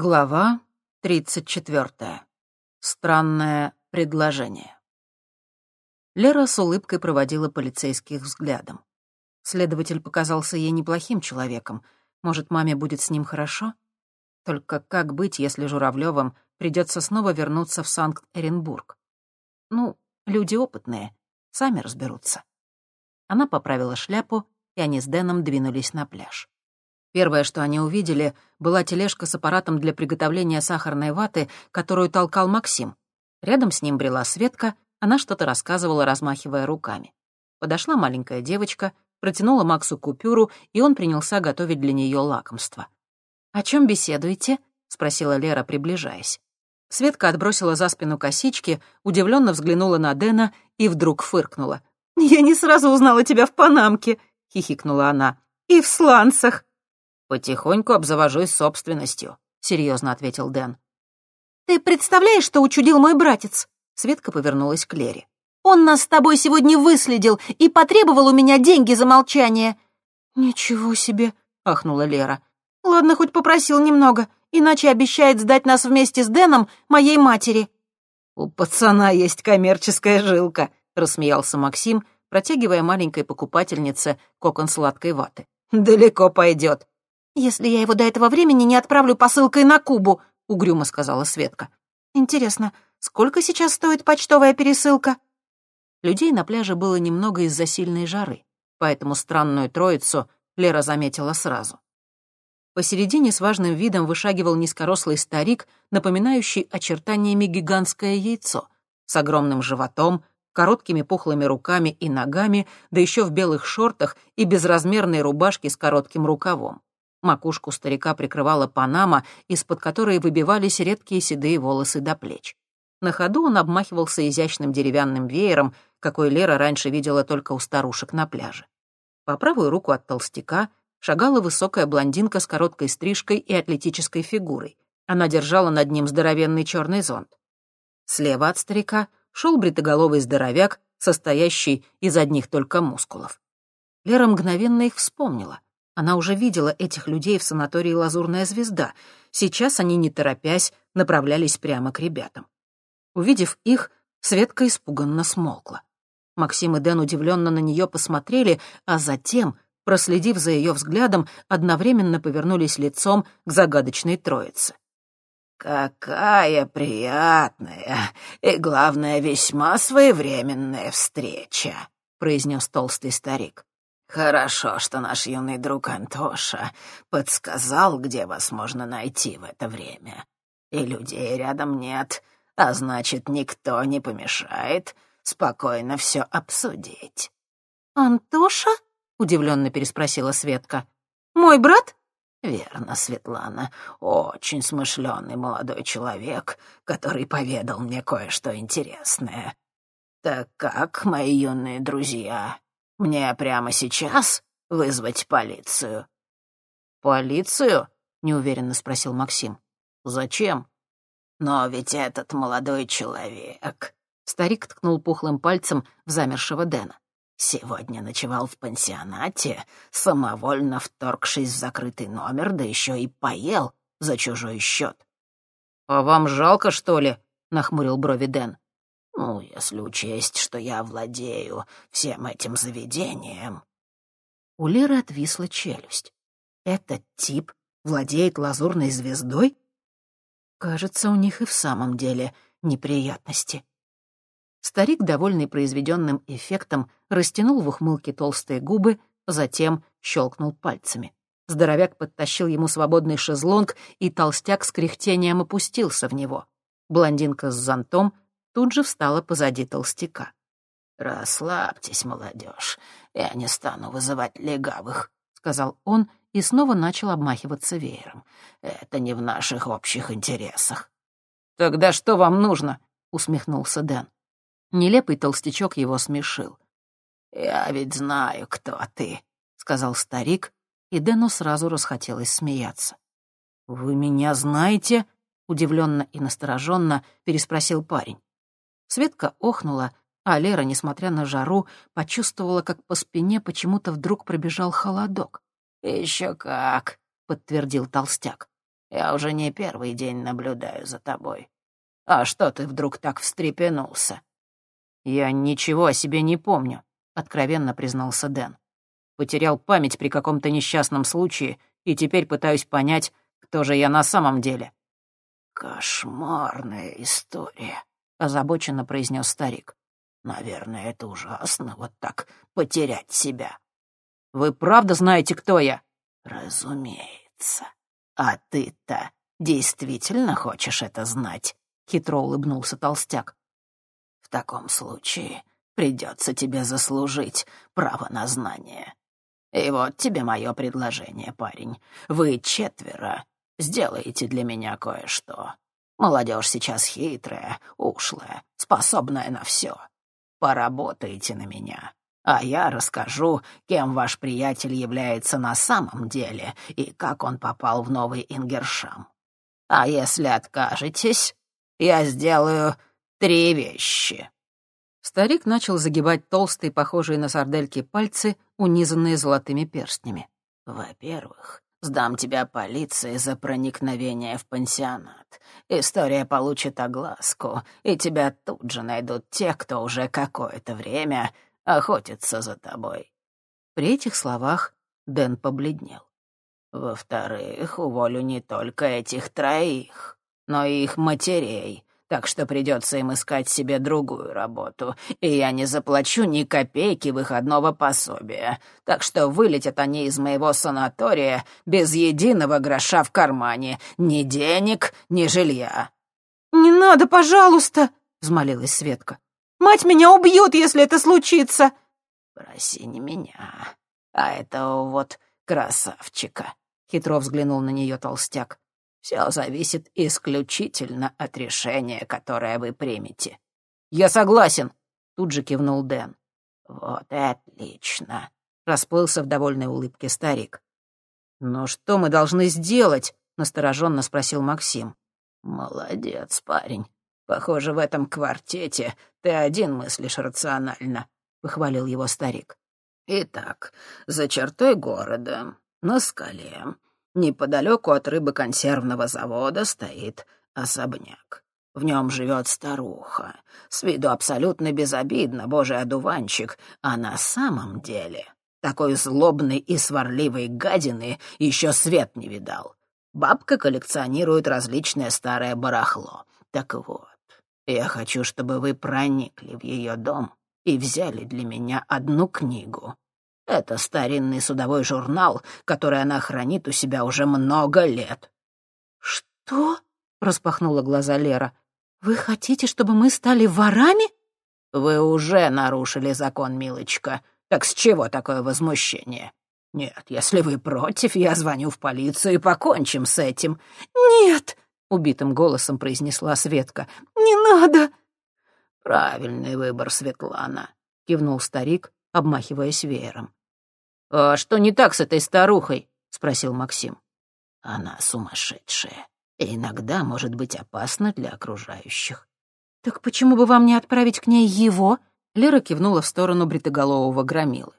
Глава 34. Странное предложение. Лера с улыбкой проводила полицейских взглядом. Следователь показался ей неплохим человеком. Может, маме будет с ним хорошо? Только как быть, если Журавлёвым придется снова вернуться в Санкт-Эренбург? Ну, люди опытные, сами разберутся. Она поправила шляпу, и они с Дэном двинулись на пляж. Первое, что они увидели, была тележка с аппаратом для приготовления сахарной ваты, которую толкал Максим. Рядом с ним брела Светка, она что-то рассказывала, размахивая руками. Подошла маленькая девочка, протянула Максу купюру, и он принялся готовить для нее лакомство. «О чем беседуете?» — спросила Лера, приближаясь. Светка отбросила за спину косички, удивленно взглянула на Дэна и вдруг фыркнула. «Я не сразу узнала тебя в Панамке», — хихикнула она. «И в сланцах. «Потихоньку обзавожусь собственностью», — серьезно ответил Дэн. «Ты представляешь, что учудил мой братец?» Светка повернулась к Лере. «Он нас с тобой сегодня выследил и потребовал у меня деньги за молчание». «Ничего себе!» — ахнула Лера. «Ладно, хоть попросил немного, иначе обещает сдать нас вместе с Дэном моей матери». «У пацана есть коммерческая жилка», — рассмеялся Максим, протягивая маленькой покупательнице кокон сладкой ваты. «Далеко пойдет. «Если я его до этого времени не отправлю посылкой на Кубу», — угрюмо сказала Светка. «Интересно, сколько сейчас стоит почтовая пересылка?» Людей на пляже было немного из-за сильной жары, поэтому странную троицу Лера заметила сразу. Посередине с важным видом вышагивал низкорослый старик, напоминающий очертаниями гигантское яйцо, с огромным животом, короткими пухлыми руками и ногами, да еще в белых шортах и безразмерной рубашке с коротким рукавом. Макушку старика прикрывала панама, из-под которой выбивались редкие седые волосы до плеч. На ходу он обмахивался изящным деревянным веером, какой Лера раньше видела только у старушек на пляже. По правую руку от толстяка шагала высокая блондинка с короткой стрижкой и атлетической фигурой. Она держала над ним здоровенный черный зонт. Слева от старика шел бритоголовый здоровяк, состоящий из одних только мускулов. Лера мгновенно их вспомнила. Она уже видела этих людей в санатории «Лазурная звезда». Сейчас они, не торопясь, направлялись прямо к ребятам. Увидев их, Светка испуганно смолкла. Максим и Дэн удивленно на нее посмотрели, а затем, проследив за ее взглядом, одновременно повернулись лицом к загадочной троице. «Какая приятная и, главное, весьма своевременная встреча», — произнес толстый старик. «Хорошо, что наш юный друг Антоша подсказал, где вас можно найти в это время. И людей рядом нет, а значит, никто не помешает спокойно все обсудить». «Антоша?» — удивленно переспросила Светка. «Мой брат?» «Верно, Светлана. Очень смышленый молодой человек, который поведал мне кое-что интересное. Так как, мои юные друзья, мне прямо сейчас вызвать полицию?» «Полицию?» — неуверенно спросил Максим. «Зачем?» «Но ведь этот молодой человек...» Старик ткнул пухлым пальцем в замершего Дэна. «Сегодня ночевал в пансионате, самовольно вторгшись в закрытый номер, да еще и поел за чужой счет». «А вам жалко, что ли?» — нахмурил брови Дэн. Ну, если учесть, что я владею всем этим заведением. У Леры отвисла челюсть. Этот тип владеет лазурной звездой? Кажется, у них и в самом деле неприятности. Старик, довольный произведенным эффектом, растянул в ухмылке толстые губы, затем щелкнул пальцами. Здоровяк подтащил ему свободный шезлонг, и толстяк с кряхтением опустился в него. Блондинка с зонтом — тут же встала позади толстяка. «Расслабьтесь, молодежь, я не стану вызывать легавых», — сказал он и снова начал обмахиваться веером. «Это не в наших общих интересах». «Тогда что вам нужно?» — усмехнулся Дэн. Нелепый толстячок его смешил. «Я ведь знаю, кто ты», — сказал старик, и Дэну сразу расхотелось смеяться. «Вы меня знаете?» — удивленно и настороженно переспросил парень. Светка охнула, а Лера, несмотря на жару, почувствовала, как по спине почему-то вдруг пробежал холодок. «Еще как», — подтвердил толстяк. Я уже не первый день наблюдаю за тобой. А что ты вдруг так встрепенулся?» «Я ничего о себе не помню», — откровенно признался Дэн. «Потерял память при каком-то несчастном случае и теперь пытаюсь понять, кто же я на самом деле». «Кошмарная история», — озабоченно произнес старик. «Наверное, это ужасно, вот так потерять себя». «Вы правда знаете, кто я?» «Разумеется. А ты-то действительно хочешь это знать?» — хитро улыбнулся толстяк. «В таком случае придется тебе заслужить право на знание. И вот тебе мое предложение, парень. Вы четверо сделаете для меня кое-что. Молодежь сейчас хитрая, ушлая, способная на все. Поработайте на меня, а я расскажу, кем ваш приятель является на самом деле и как он попал в Новый Ингершам. А если откажетесь, я сделаю три вещи». Старик начал загибать толстые, похожие на сардельки пальцы, унизанные золотыми перстнями. «Во-первых, сдам тебя полиции за проникновение в пансионат. История получит огласку, и тебя тут же найдут те, кто уже какое-то время охотится за тобой». При этих словах Дэн побледнел. «Во-вторых, уволю не только этих троих, но и их матерей, так что придется им искать себе другую работу, и я не заплачу ни копейки выходного пособия, так что вылетят они из моего санатория без единого гроша в кармане, ни денег, ни жилья». «Не надо, пожалуйста!» — взмолилась Светка. «Мать меня убьет, если это случится!» «Проси не меня, а этого вот красавчика», — хитро взглянул на нее толстяк. Все зависит исключительно от решения, которое вы примете. Я согласен, тут же кивнул Дэн. Вот и отлично, расплылся в довольной улыбке старик. Но что мы должны сделать? настороженно спросил Максим. Молодец, парень. Похоже, в этом квартете ты один мыслишь рационально, похвалил его старик. Итак, за чертой города, на скале, Неподалеку от рыбоконсервного завода стоит особняк. В нем живет старуха. С виду абсолютно безобидно, божий одуванчик, а на самом деле такой злобной и сварливой гадины еще свет не видал. Бабка коллекционирует различное старое барахло. Так вот, я хочу, чтобы вы проникли в ее дом и взяли для меня одну книгу это старинный судовой журнал, который она хранит у себя уже много лет». «Что?» — распахнула глаза Лера. «Вы хотите, чтобы мы стали ворами?» «Вы уже нарушили закон, милочка. Так с чего такое возмущение?» «Нет, если вы против, я звоню в полицию и покончим с этим». «Нет!» — убитым голосом произнесла Светка. «Не надо!» «Правильный выбор, Светлана», — кивнул старик, обмахиваясь веером. «А что не так с этой старухой?» — спросил Максим. «Она сумасшедшая и иногда может быть опасна для окружающих». «Так почему бы вам не отправить к ней его?» Лера кивнула в сторону бритоголового громилы.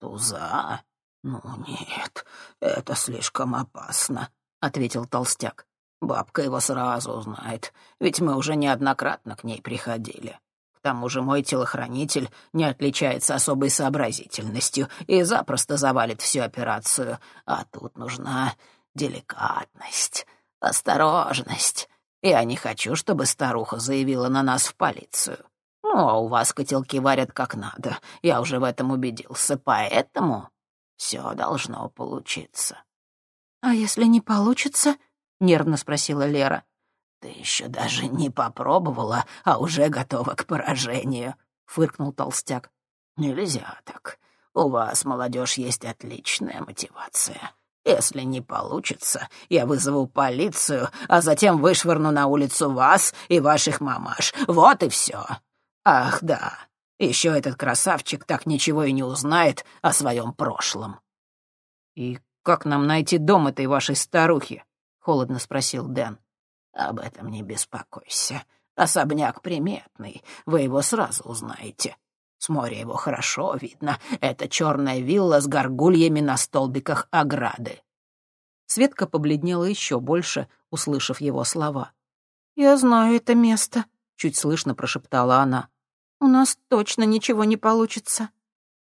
«Туза? Ну нет, это слишком опасно», — ответил толстяк. «Бабка его сразу узнает, ведь мы уже неоднократно к ней приходили. Тому же мой телохранитель не отличается особой сообразительностью и запросто завалит всю операцию. А тут нужна деликатность, осторожность. Я не хочу, чтобы старуха заявила на нас в полицию. Ну, а у вас котелки варят как надо. Я уже в этом убедился, поэтому все должно получиться. «А если не получится?» — нервно спросила Лера. «Ты еще даже не попробовала, а уже готова к поражению», — фыркнул толстяк. «Нельзя так. У вас, молодежь, есть отличная мотивация. Если не получится, я вызову полицию, а затем вышвырну на улицу вас и ваших мамаш. Вот и все. Ах, да, еще этот красавчик так ничего и не узнает о своем прошлом». «И как нам найти дом этой вашей старухи?» — холодно спросил Дэн. Об этом не беспокойся. Особняк приметный, вы его сразу узнаете. С моря его хорошо видно. Это черная вилла с горгульями на столбиках ограды. Светка побледнела еще больше, услышав его слова. «Я знаю это место», — чуть слышно прошептала она. «У нас точно ничего не получится».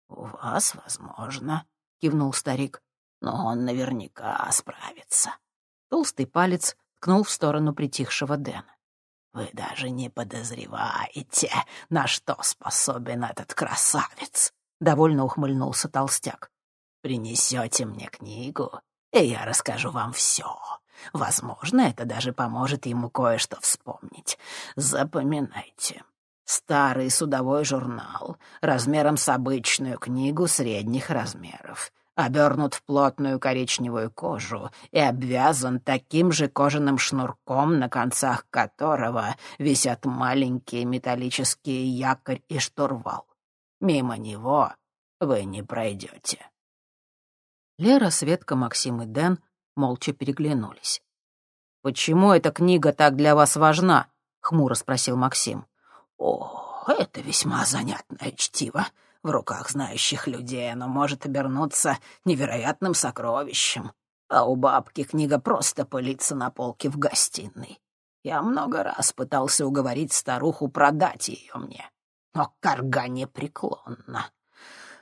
«У вас, возможно», — кивнул старик. «Но он наверняка справится». Толстый палец ткнул в сторону притихшего Дэна. «Вы даже не подозреваете, на что способен этот красавец», — довольно ухмыльнулся толстяк. «Принесете мне книгу, и я расскажу вам все. Возможно, это даже поможет ему кое-что вспомнить. Запоминайте. Старый судовой журнал, размером с обычную книгу средних размеров, обернут в плотную коричневую кожу и обвязан таким же кожаным шнурком, на концах которого висят маленькие металлические якорь и штурвал. Мимо него вы не пройдете. Лера, Светка, Максим и Дэн молча переглянулись. «Почему эта книга так для вас важна?» — хмуро спросил Максим. «О, это весьма занятное чтиво. В руках знающих людей оно может обернуться невероятным сокровищем. А у бабки книга просто пылится на полке в гостиной. Я много раз пытался уговорить старуху продать ее мне, но карга непреклонна.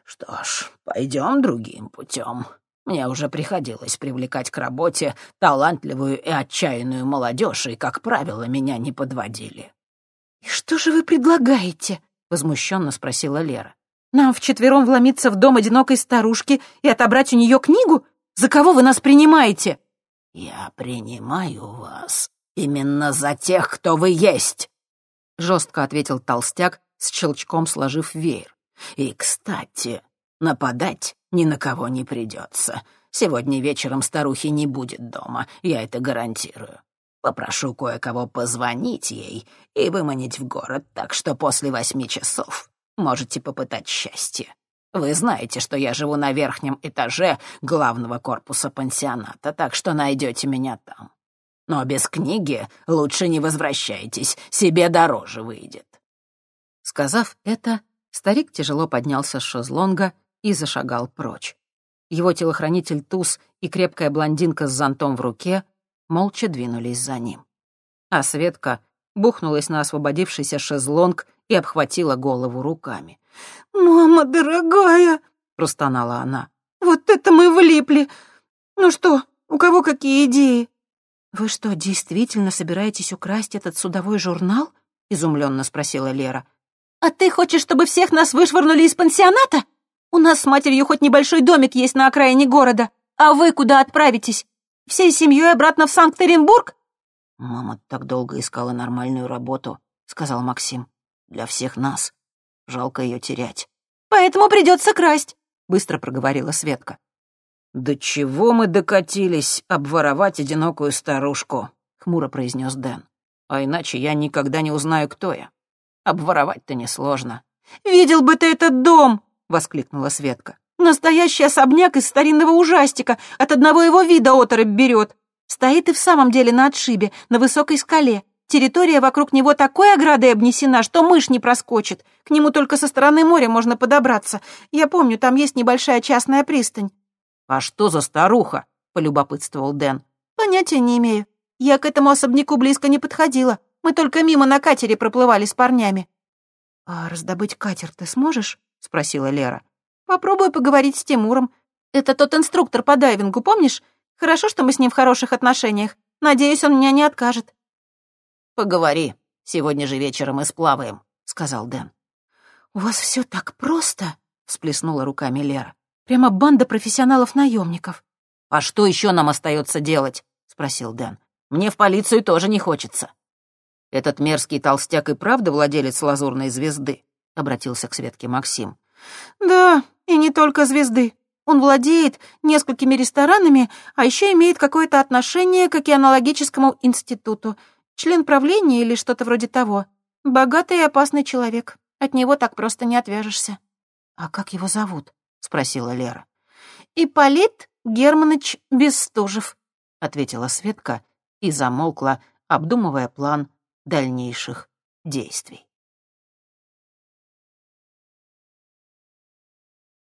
Что ж, пойдем другим путем. Мне уже приходилось привлекать к работе талантливую и отчаянную молодежь, и, как правило, меня не подводили. «И что же вы предлагаете?» — возмущенно спросила Лера. «Нам вчетвером вломиться в дом одинокой старушки и отобрать у нее книгу? За кого вы нас принимаете?» «Я принимаю вас именно за тех, кто вы есть», — жестко ответил толстяк, с щелчком сложив веер. «И, кстати, нападать ни на кого не придется. Сегодня вечером старухи не будет дома, я это гарантирую. Попрошу кое-кого позвонить ей и выманить в город, так что после восьми часов можете попытать счастье. Вы знаете, что я живу на верхнем этаже главного корпуса пансионата, так что найдете меня там. Но без книги лучше не возвращайтесь, себе дороже выйдет». Сказав это, старик тяжело поднялся с шезлонга и зашагал прочь. Его телохранитель Туз и крепкая блондинка с зонтом в руке молча двинулись за ним. А Светка бухнулась на освободившийся шезлонг и обхватила голову руками. «Мама дорогая!» — простонала она. «Вот это мы влипли! Ну что, у кого какие идеи?» «Вы что, действительно собираетесь украсть этот судовой журнал?» — изумленно спросила Лера. «А ты хочешь, чтобы всех нас вышвырнули из пансионата?» У нас с матерью хоть небольшой домик есть на окраине города. А вы куда отправитесь? Всей семьей обратно в Санкт-Петербург?» «Мама так долго искала нормальную работу», — сказал Максим. «Для всех нас. Жалко ее терять». «Поэтому придется красть», — быстро проговорила Светка. «До чего мы докатились обворовать одинокую старушку?» — хмуро произнес Дэн. «А иначе я никогда не узнаю, кто я. Обворовать-то несложно». «Видел бы ты этот дом!» — воскликнула Светка. «Настоящий особняк из старинного ужастика. От одного его вида оторопь берет. Стоит и в самом деле на отшибе, на высокой скале. Территория вокруг него такой оградой обнесена, что мышь не проскочит. К нему только со стороны моря можно подобраться. Я помню, там есть небольшая частная пристань». «А что за старуха?» — полюбопытствовал Дэн. «Понятия не имею. Я к этому особняку близко не подходила. Мы только мимо на катере проплывали с парнями». «А раздобыть катер ты сможешь?» — спросила Лера. «Попробую поговорить с Тимуром. Это тот инструктор по дайвингу, помнишь? Хорошо, что мы с ним в хороших отношениях. Надеюсь, он меня не откажет». «Поговори. Сегодня же вечером мы сплаваем», — сказал Дэн. «У вас все так просто», — всплеснула руками Лера. «Прямо банда профессионалов-наемников». «А что еще нам остается делать?» — спросил Дэн. «Мне в полицию тоже не хочется». «Этот мерзкий толстяк и правда владелец лазурной звезды?» — обратился к Светке Максим. «Да, и не только звезды. Он владеет несколькими ресторанами, а еще имеет какое-то отношение к океанологическому институту. Член правления или что-то вроде того. Богатый и опасный человек. От него так просто не отвяжешься». «А как его зовут?» — спросила Лера. «Ипполит Германыч Бестужев», — ответила Светка и замолкла, обдумывая план дальнейших действий.